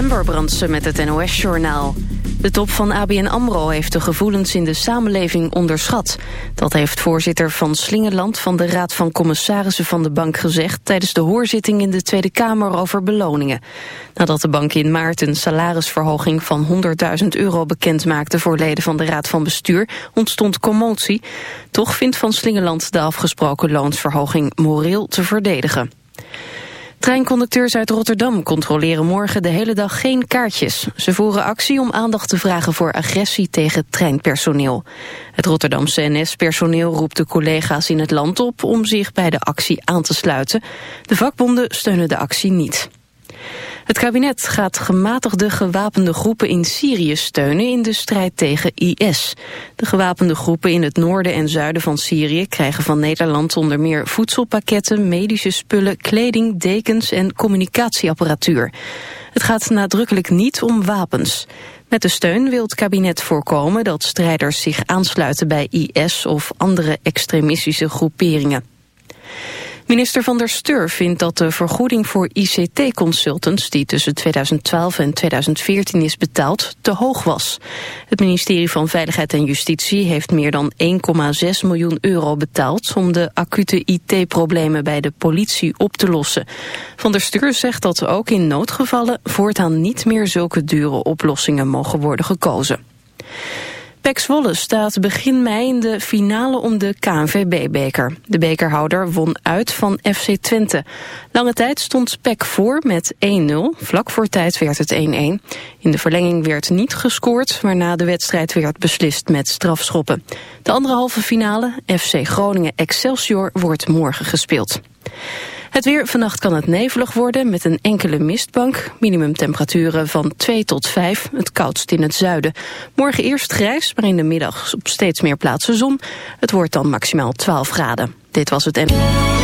Ember Brandsen met het NOS-journaal. De top van ABN AMRO heeft de gevoelens in de samenleving onderschat. Dat heeft voorzitter van Slingeland van de Raad van Commissarissen van de bank gezegd... tijdens de hoorzitting in de Tweede Kamer over beloningen. Nadat de bank in maart een salarisverhoging van 100.000 euro bekend maakte... voor leden van de Raad van Bestuur, ontstond commotie. Toch vindt van Slingeland de afgesproken loonsverhoging moreel te verdedigen. Treinconducteurs uit Rotterdam controleren morgen de hele dag geen kaartjes. Ze voeren actie om aandacht te vragen voor agressie tegen treinpersoneel. Het Rotterdamse NS-personeel roept de collega's in het land op om zich bij de actie aan te sluiten. De vakbonden steunen de actie niet. Het kabinet gaat gematigde gewapende groepen in Syrië steunen in de strijd tegen IS. De gewapende groepen in het noorden en zuiden van Syrië krijgen van Nederland onder meer voedselpakketten, medische spullen, kleding, dekens en communicatieapparatuur. Het gaat nadrukkelijk niet om wapens. Met de steun wil het kabinet voorkomen dat strijders zich aansluiten bij IS of andere extremistische groeperingen. Minister van der Steur vindt dat de vergoeding voor ICT-consultants... die tussen 2012 en 2014 is betaald, te hoog was. Het ministerie van Veiligheid en Justitie heeft meer dan 1,6 miljoen euro betaald... om de acute IT-problemen bij de politie op te lossen. Van der Steur zegt dat ook in noodgevallen... voortaan niet meer zulke dure oplossingen mogen worden gekozen. Pek Zwolle staat begin mei in de finale om de KNVB-beker. De bekerhouder won uit van FC Twente. Lange tijd stond Pek voor met 1-0. Vlak voor tijd werd het 1-1. In de verlenging werd niet gescoord, waarna de wedstrijd werd beslist met strafschoppen. De andere halve finale, FC Groningen-Excelsior, wordt morgen gespeeld. Het weer, vannacht kan het nevelig worden met een enkele mistbank. Minimumtemperaturen van 2 tot 5, het koudst in het zuiden. Morgen eerst grijs, maar in de middag op steeds meer plaatsen zon. Het wordt dan maximaal 12 graden. Dit was het en...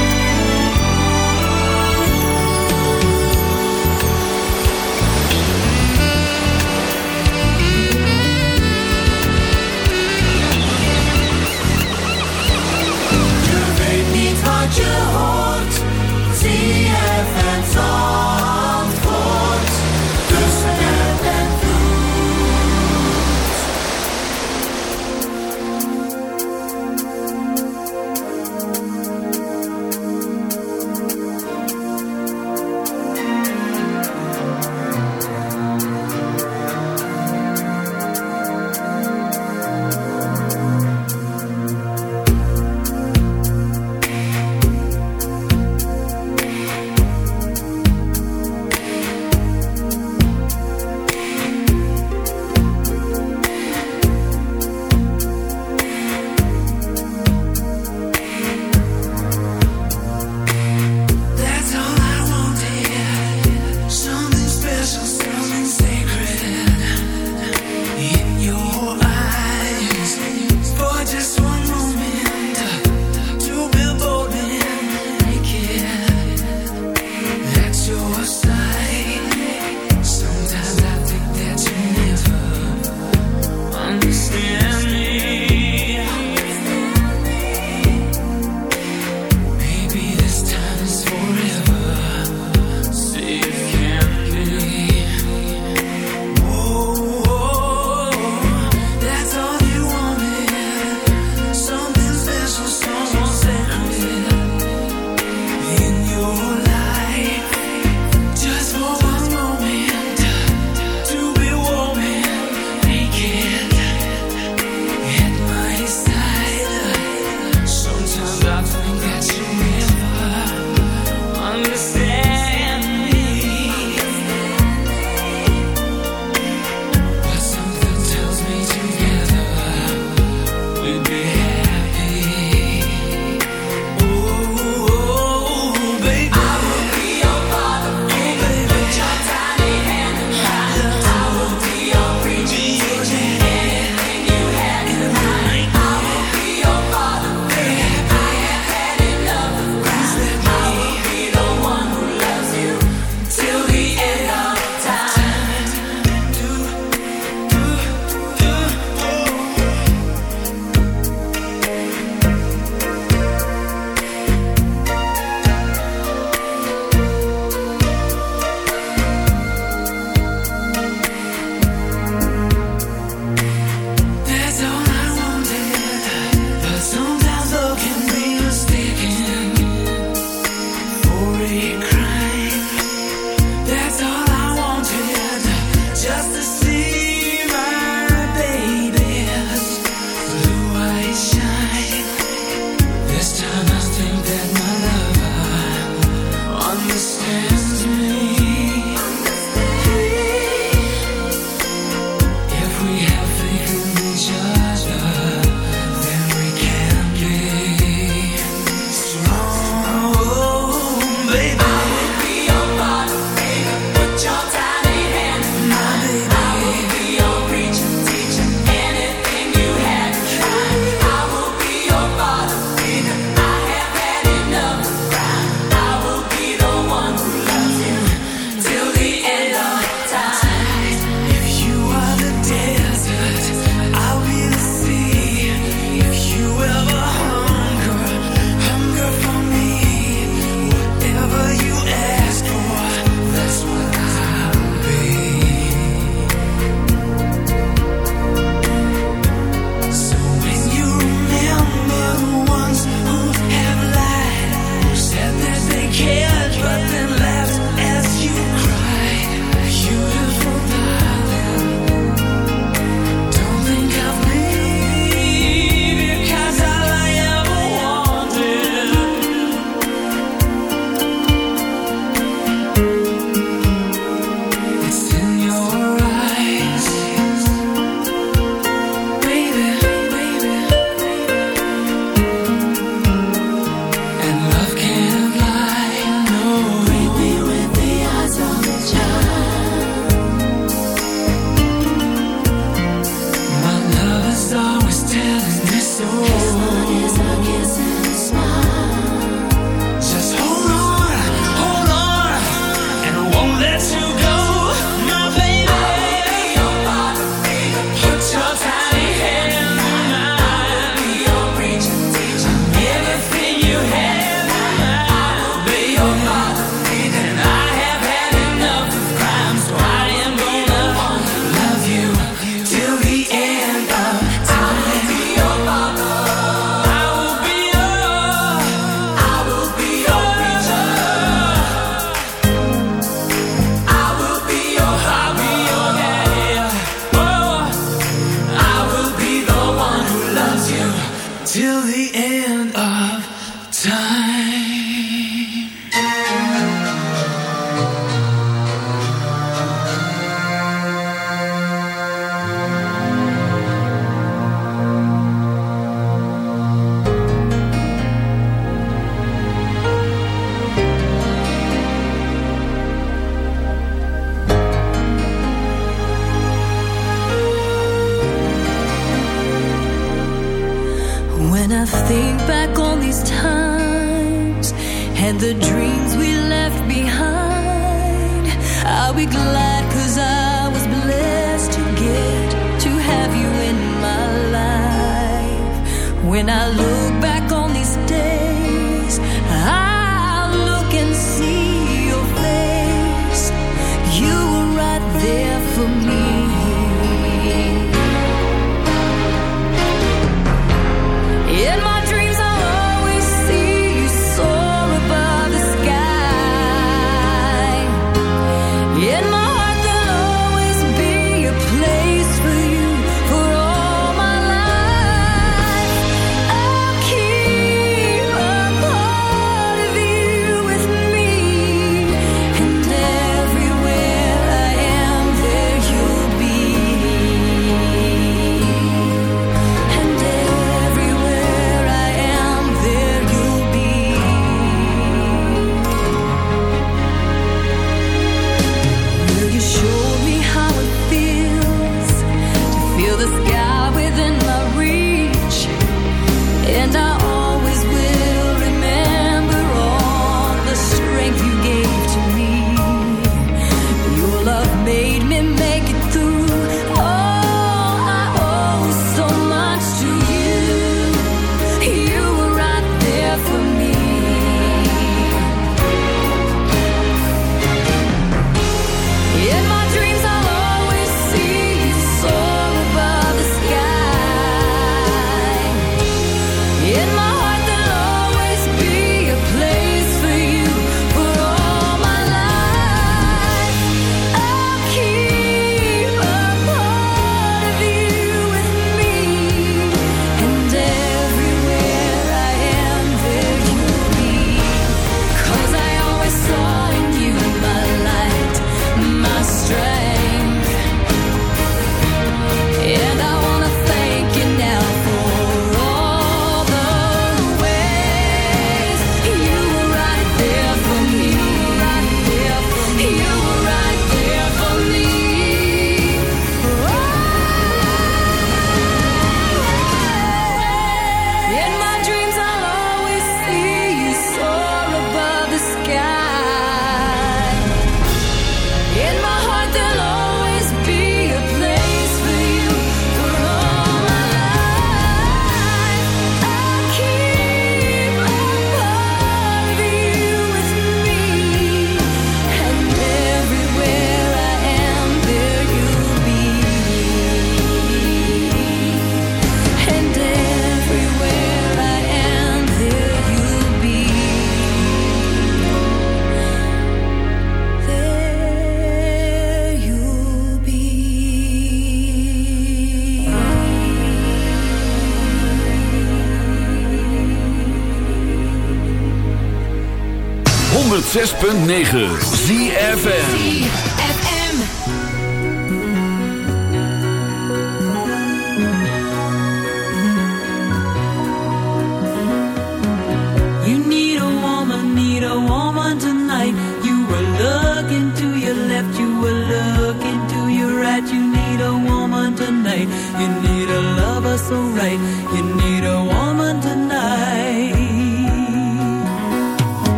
106.9 ZFN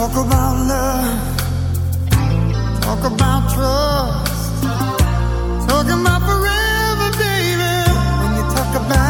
Talk about love. Talk about trust. Talk about forever, baby. When you talk about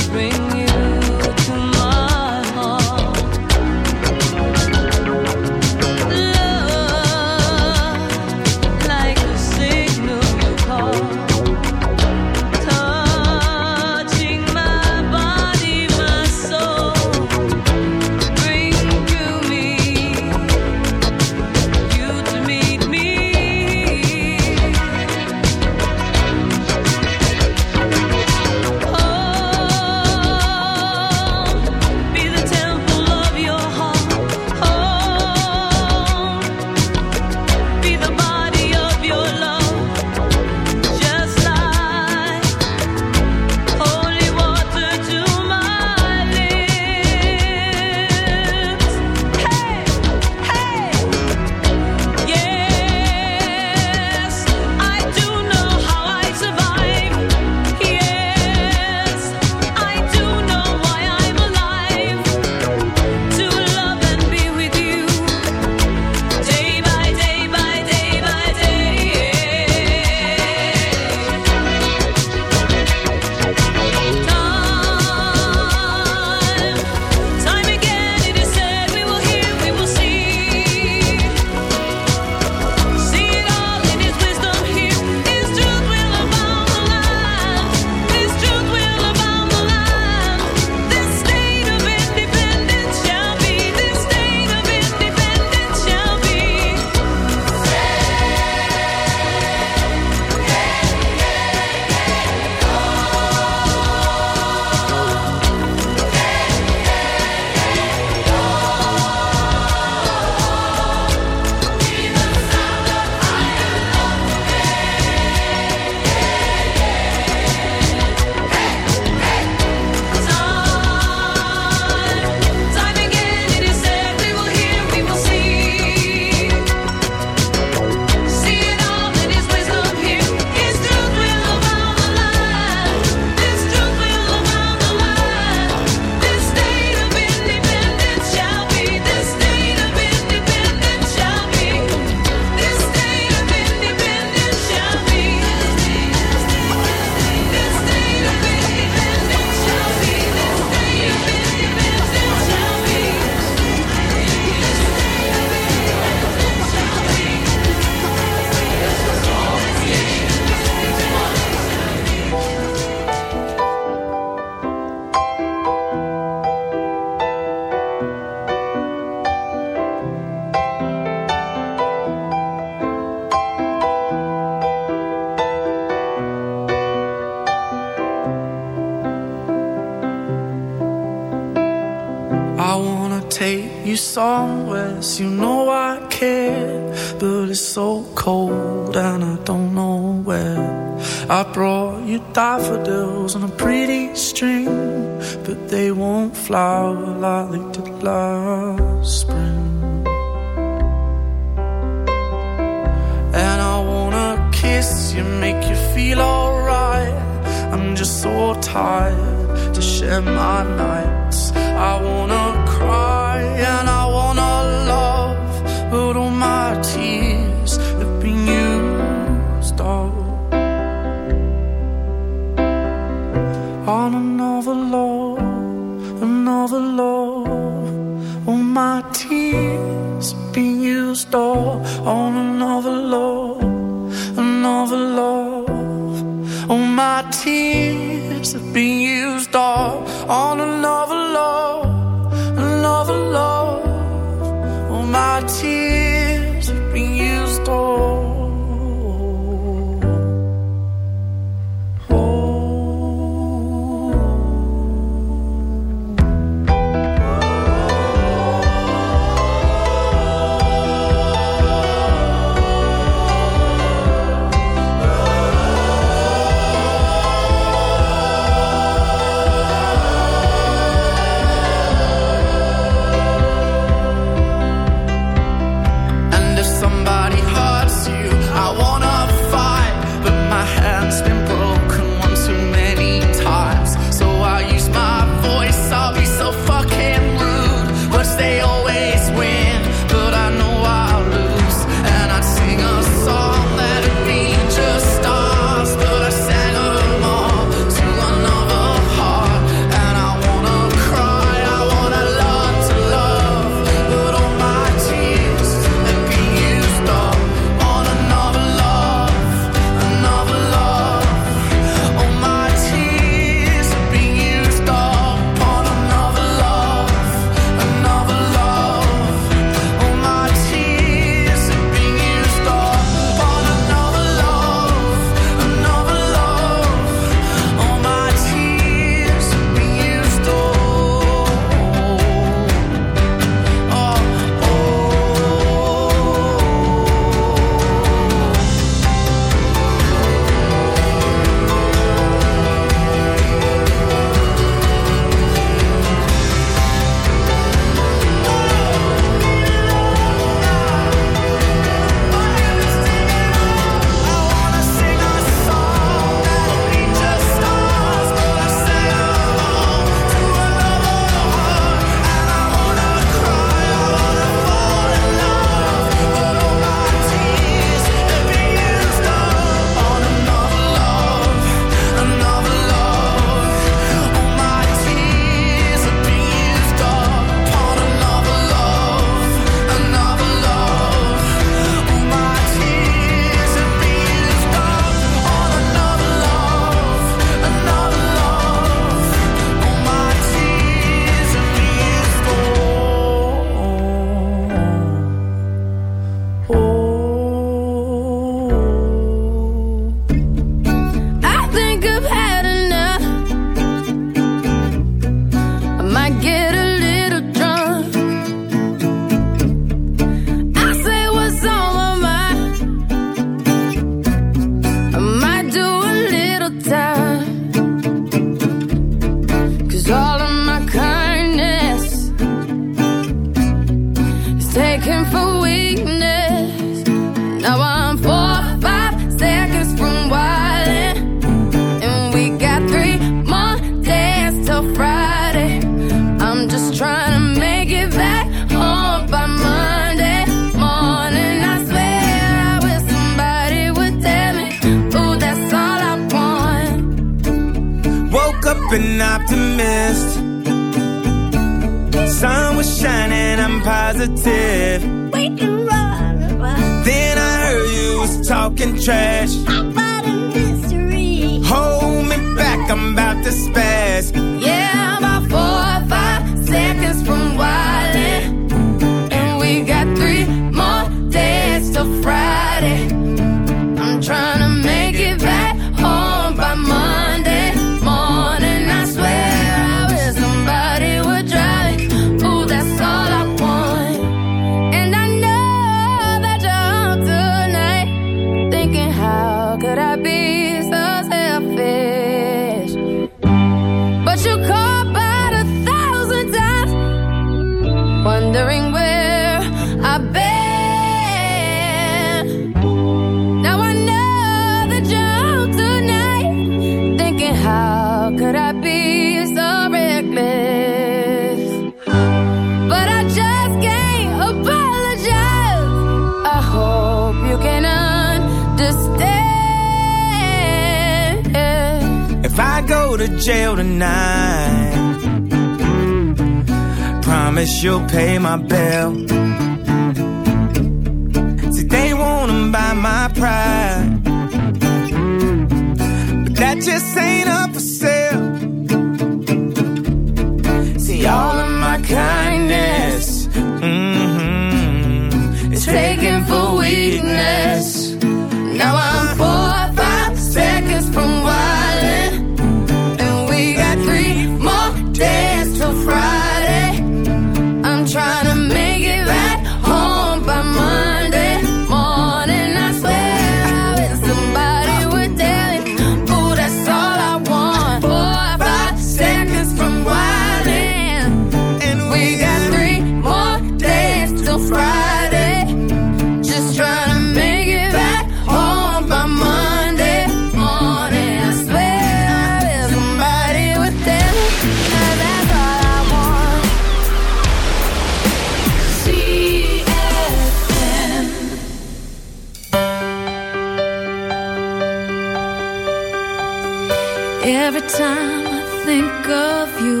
Every time I think of you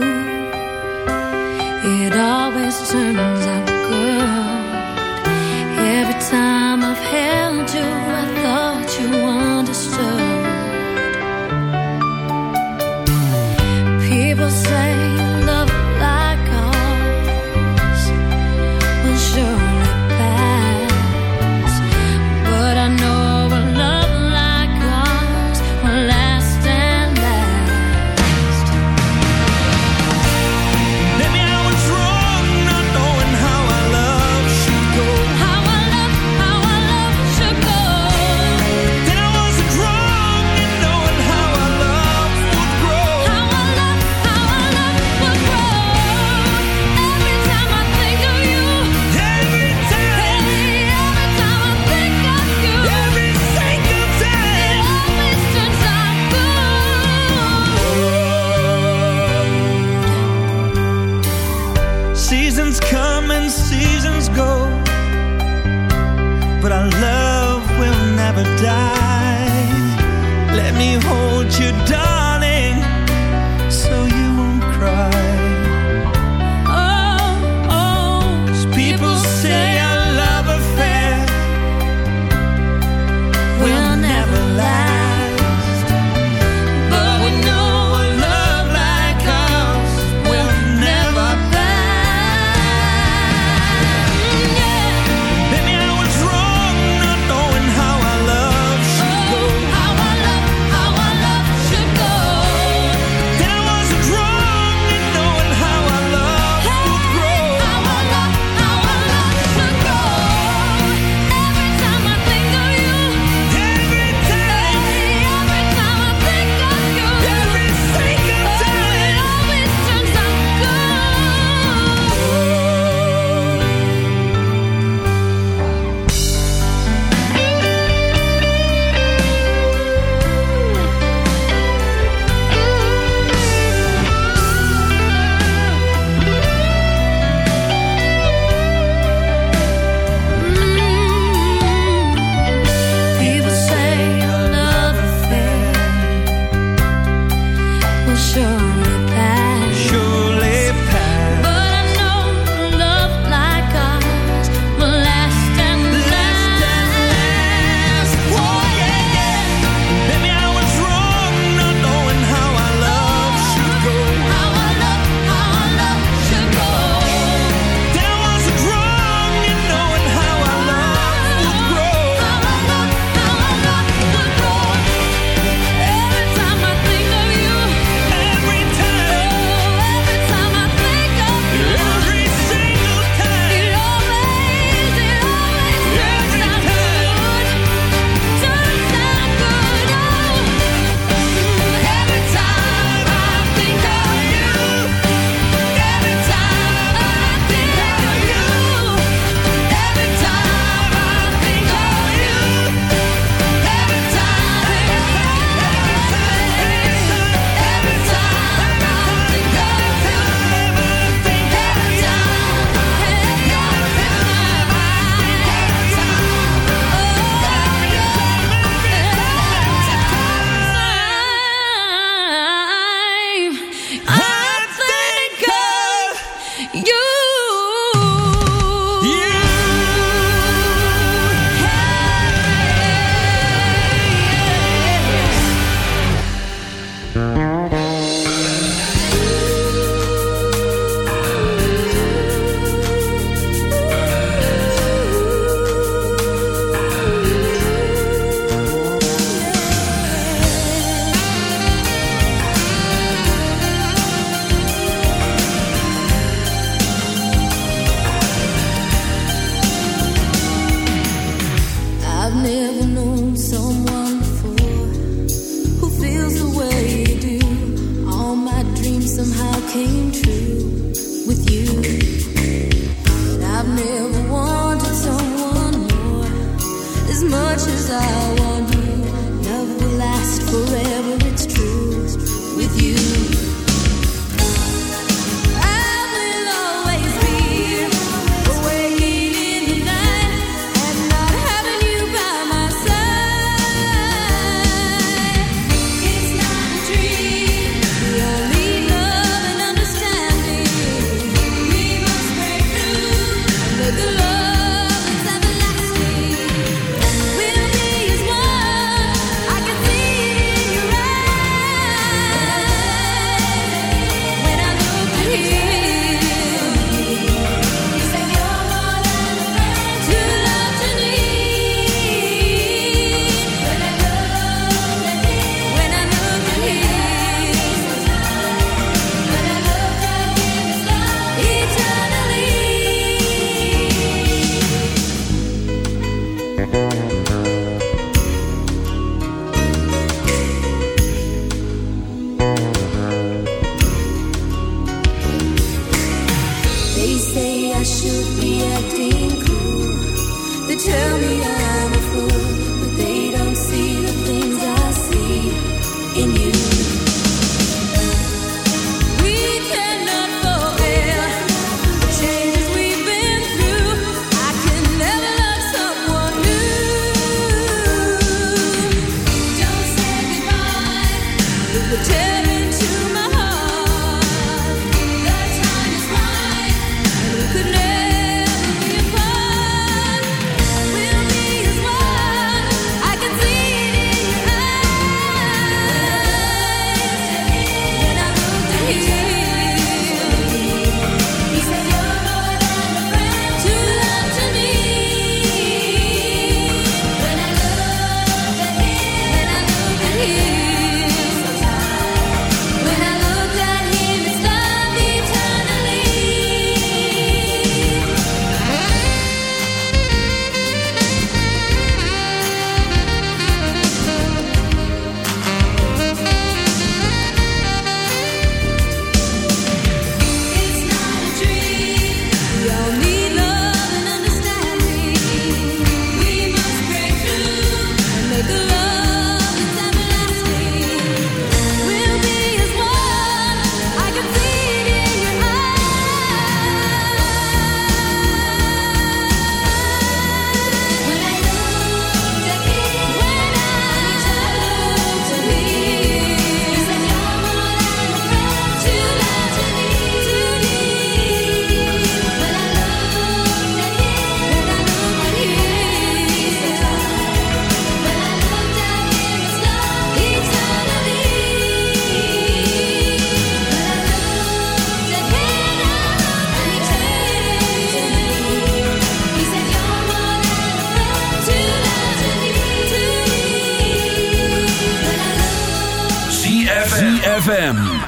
It always turns out good. Every time I've held you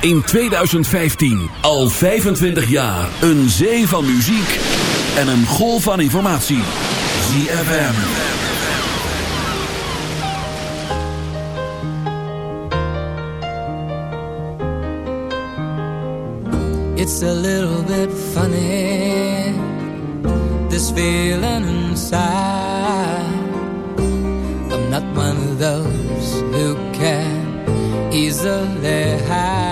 in 2015. Al 25 jaar. Een zee van muziek en een golf van informatie. ZFM. It's a little bit funny. This feeling inside. I'm not one of those who can easily hide.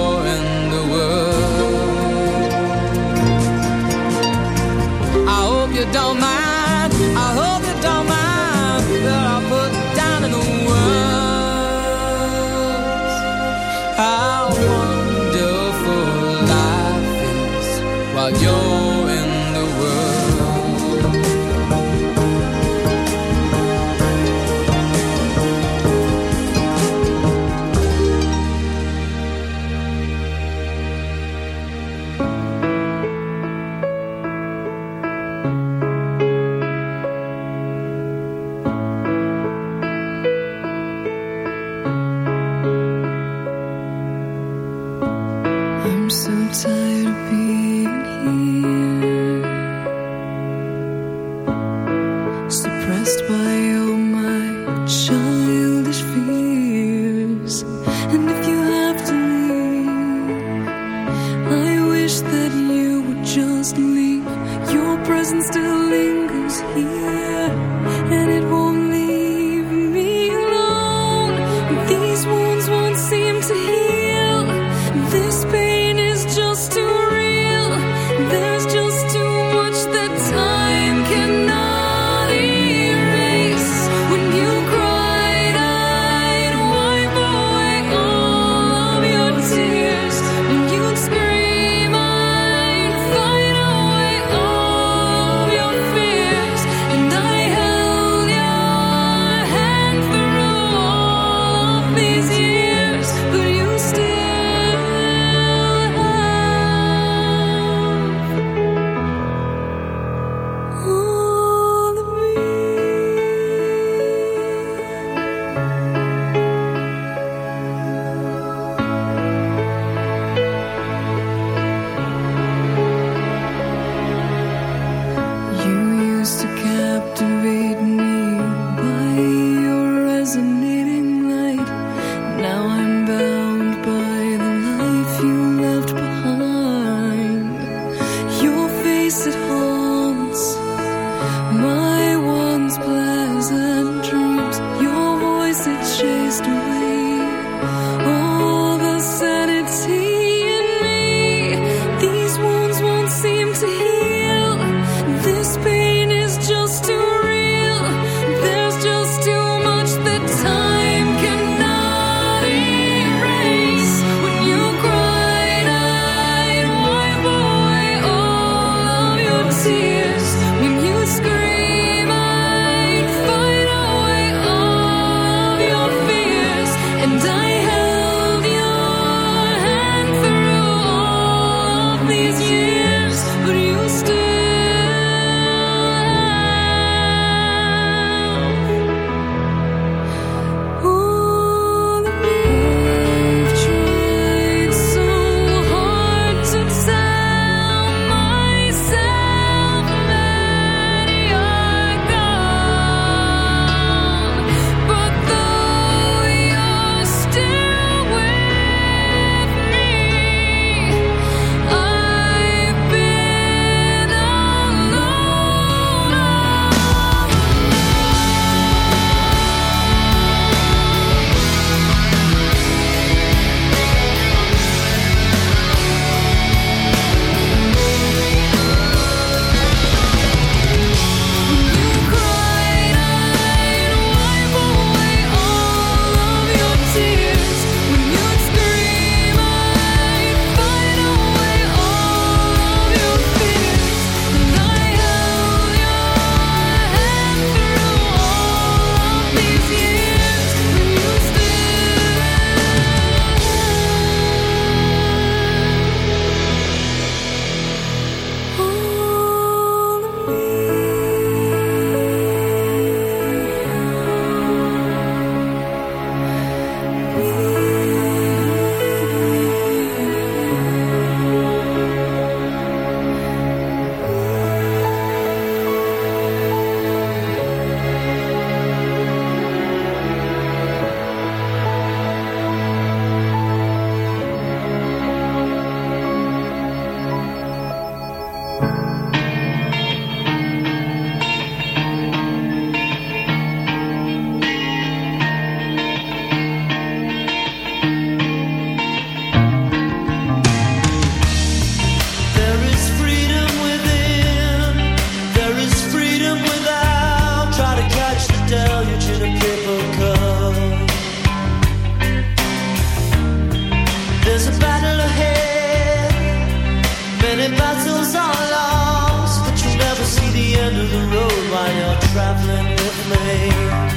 traveling with me.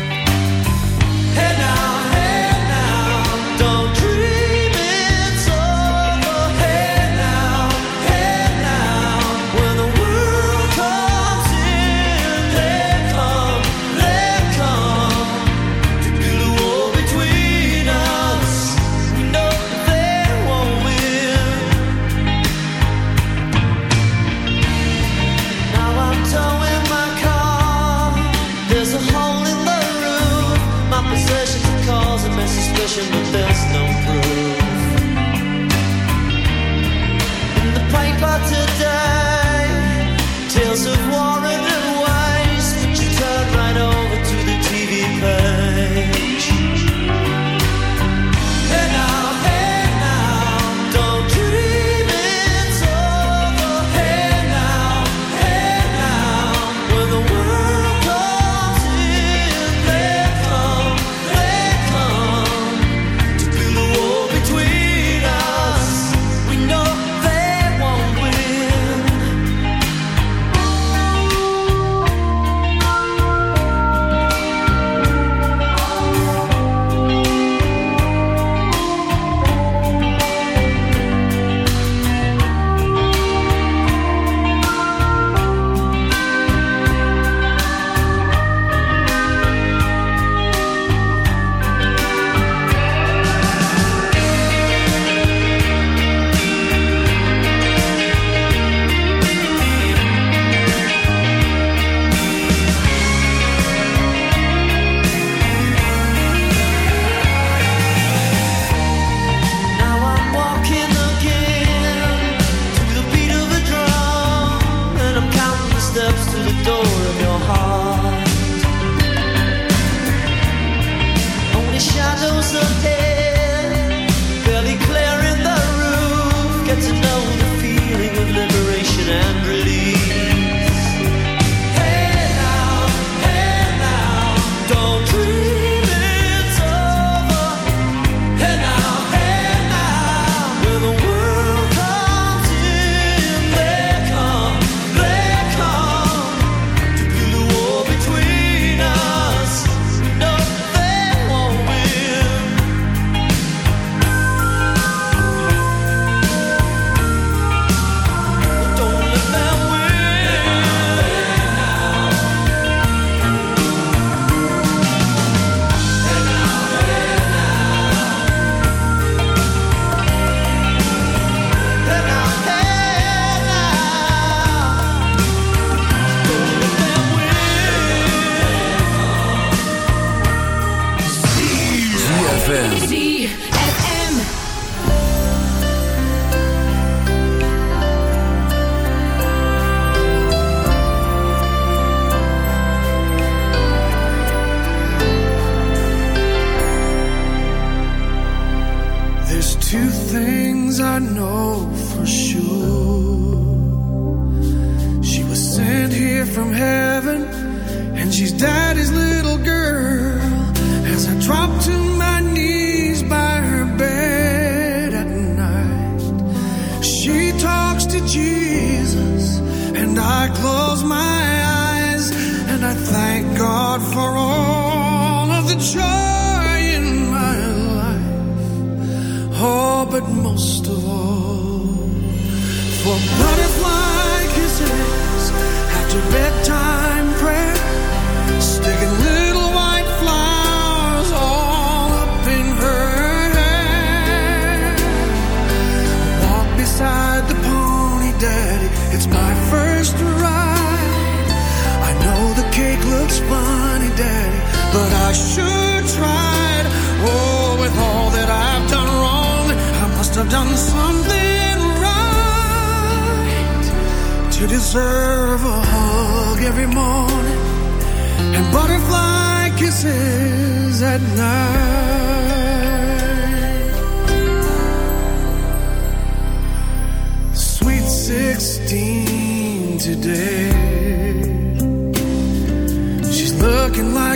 I close my eyes and I thank God for all of the joy in my life. Oh, but most of all, for butterfly kisses after bedtime but I should try. Oh, with all that I've done wrong, I must have done something right to deserve a hug every morning and butterfly kisses at night. Sweet 16 today.